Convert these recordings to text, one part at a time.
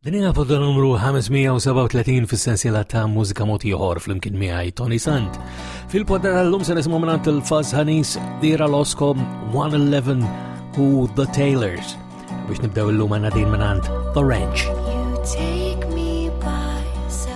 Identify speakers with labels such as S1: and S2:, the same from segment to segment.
S1: Din hija foto numru 537 fis-sensiela ta' mużika mod ieħor flimkien miegħi Tony Sant. Fil-podder għallum se nisimgħu minn il-Faz Hanis Dira Losco 111 u The Tailors biex nibdew illum għandna din minn The Ranch.
S2: You take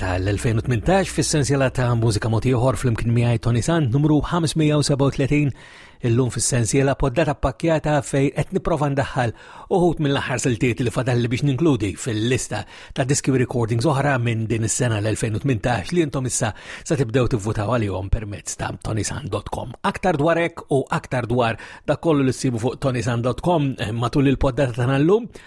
S1: tal-2018 fis-sensiela ta' mużika mod ieħor flimkien miegħi Tony Sant numru 537 illum fis-sensiela poddata pakkjata fej qed nipprova ndaħħal uħud mill-aħħar siltiet li fadalli biex ninkludi fil-lista ta' diski recordings oħra minn din is-sena l-2018 li intom issa se tibdew tivvutaw għalihom permezz ta' tonisan.com. Aktar dwar hekk u aktar dwar dak kollu li ssibu fuq tonisan.com eh, matul il-poddata tagħna llum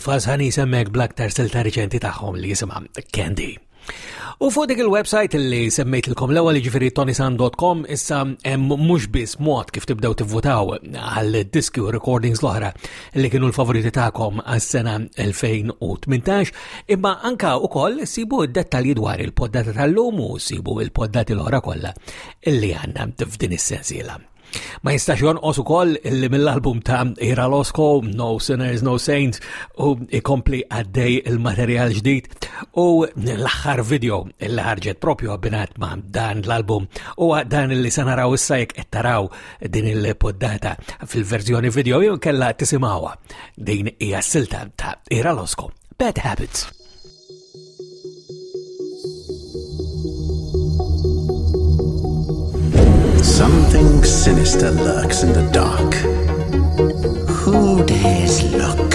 S1: Il-faz ħani semmek bl-aktar silta riċenti tagħhom li jisimha Candy. U fuq dik il-website li semmejtilkom l-ewwel jiġifieri tonisan.com issa hemm mhux biss mod kif tibdew tivvutaw għal diski u recordings l-oħra li kienu l-favoriti tagħkom għas-sena 2018, Imma anka ukoll sibu d-dettalji dwar il-poddata tal-lum u sibu il-poddati l-oħra kollha li għandna f'din is-sensiela. Ma jistax jonqos ukoll li mill-album ta' Ira Losko, No Sinners, No Saints, u ikompli għaddej il-materjal ġdid u l-aħħar video li ħarġet propju għabinat ma' dan l-album u dan li sanaraw issa jek taraw din il-poddata fil-verżjoni video jew kella tisimawa din hija silta ta' Ira Losko. Bad Habits.
S3: Something sinister lurks in the dark. Who dares look?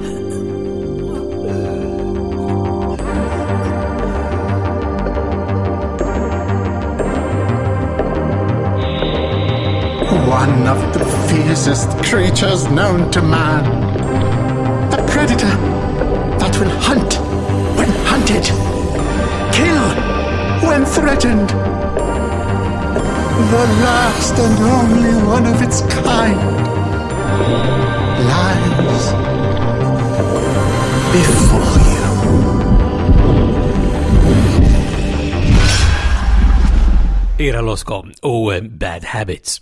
S4: creatures known to man. The predator that will hunt when hunted, kill when threatened. The last and only one of its kind Lives before you.
S5: Ira Losko u eh, Bad Habits.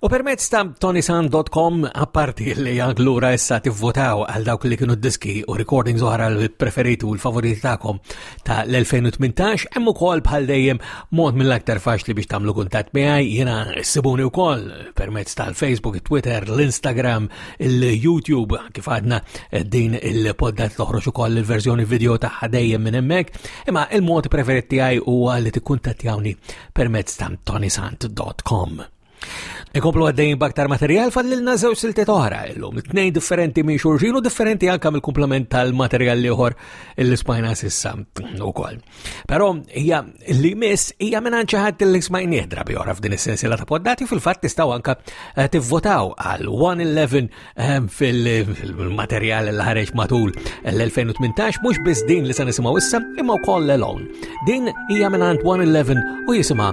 S5: U permezz ta' tonisan.com apparti li għaglura issa tivvotaw għal dawk li kienu diski u recordings oħra l-preferiti u l-favoriti ta'kom ta' l-2018 hemm ukoll bħal dejjem mod mill-aktar faċli biex tagħmlu kuntatt miegħi jiena ssibuni wkoll permezz tal-Facebook, Twitter, l-Instagram, il-YouTube, kif għadna eh, din il-poddat toħroġ ukoll il-verżjoni video ta' ħadejjem minn hemmhekk, imma il-mod preferit tiegħi huwa li tikkuntattjawni permezz ta' tonisant.com. Ikomplu għaddejn baktar materjal fadlilna zew siltet oħra illum, tnejn differenti minn xurġin u differenti anka mill-komplement tal-materjal liħor il-spajna sissa u koll. Però hija li miss hija minn xi ħadd li smajnieh drabi oħra f'din is-sensiela ta' poddati fil-fatt tistgħu anke eh, tivvotaw għal 111 eh, fil-materjal li ħareġ matul l-2018 mhux biss din li se nisimgħu issa imma wkoll l-elon. Din hija minn 111 u jisimha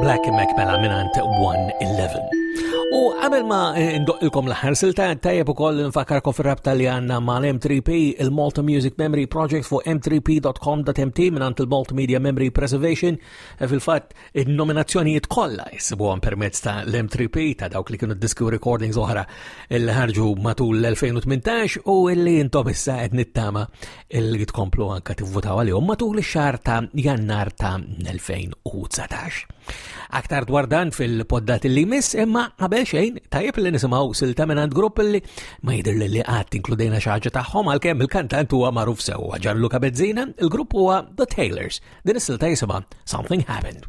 S5: Black Macmella minant 111. U għabel ma eh, ndoqqilkom l-ħar silta tajjeb ukoll nfakkarkom fir-rabta li għandna mal-M3P il-Malta Music Memory Project fuq m3p.com.mt minant il-Multimedia Memory Preservation eh, fil-fatt il-nominazzjonijiet kollha jsibuhom permezz ta' l-M3P ta' dawk li kienu diski recordings oħra il ħarġu matul l-2018 u illi intom issa qed nittama li tkomplu anka tivvutaw għalihom matul ix-xahar ta' Jannar ta' 2019.
S6: Aktar dwar dan fil-poddat li miss imma qabel xejn tajjeb li nisimgħu silta minn għand grupp li ma jidher li li qatt inkludejna xi ħaġa tagħhom għalkemm il-kantant huwa magħruf sewwa Gianluca Bezzina, il-grupp huwa The Tailors. Din is-silta jisimha Something Happened.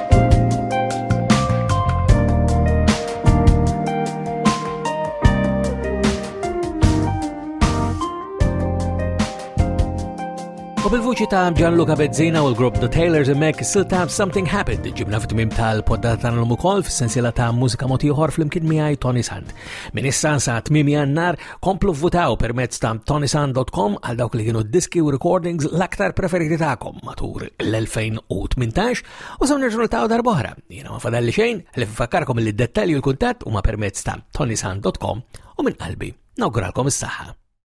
S6: bil-vuċi ta' Gianluca Bezzina u l-grupp The Taylors Mek silta Something Happened ġibna fit-tmim tal-poddata ta' l-lum ukoll f'sensiela ta' mużika motiħor fl-imkien miegħi Tony Sant. Min issa sa' tmim jannar Komplu votaw permezz ta' tonisan.com għal dawk li kienu diski u recordings l-aktar preferiti ta'kom matur l-2018 u saw nerġu ta' darbohra. Jena ma fadalli xejn li fakkarkom li d-dettalji u l-kuntat u ma permezz ta' tonisan.com u minn qalbi nawguralkom is-saħħa.